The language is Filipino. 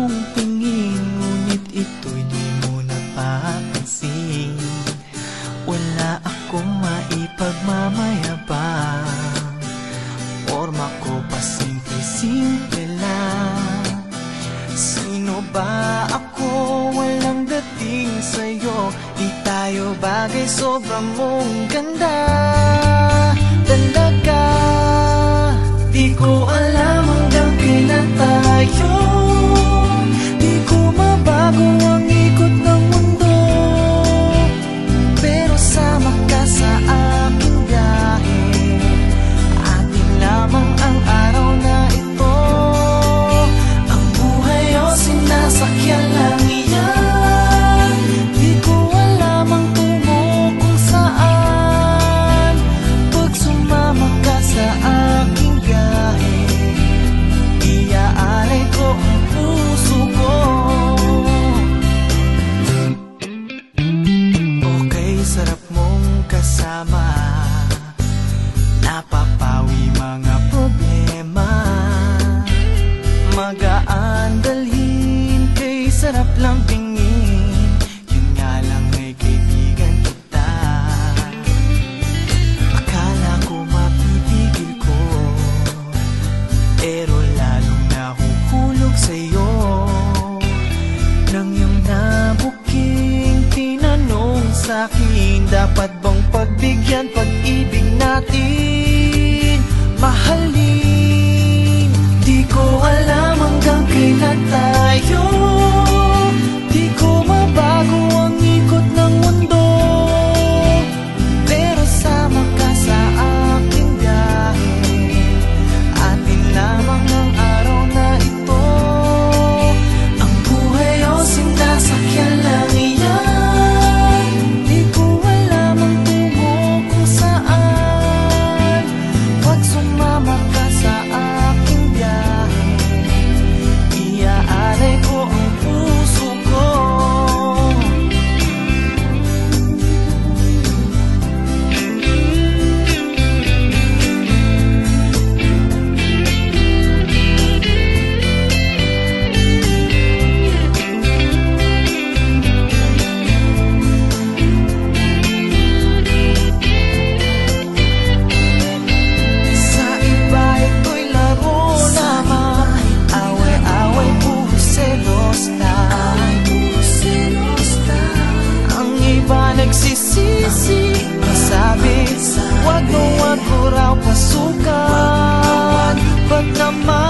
mong tingin Ngunit ito'y di mo napapansin. Wala akong maipagmamayabang. Forma ko pa simple-simple lang. Sino ba ako? Walang dating sa'yo? Di tayo bagay, sobrang mong ganda. Talaga Di ko alam hanggang kailan tayo Pero lalong nahuhulog sa'yo Nang iyong nabuking tinanong sa'kin Dapat bang pagbigyan pag-ibig natin? Mahalin, di ko alam 맘만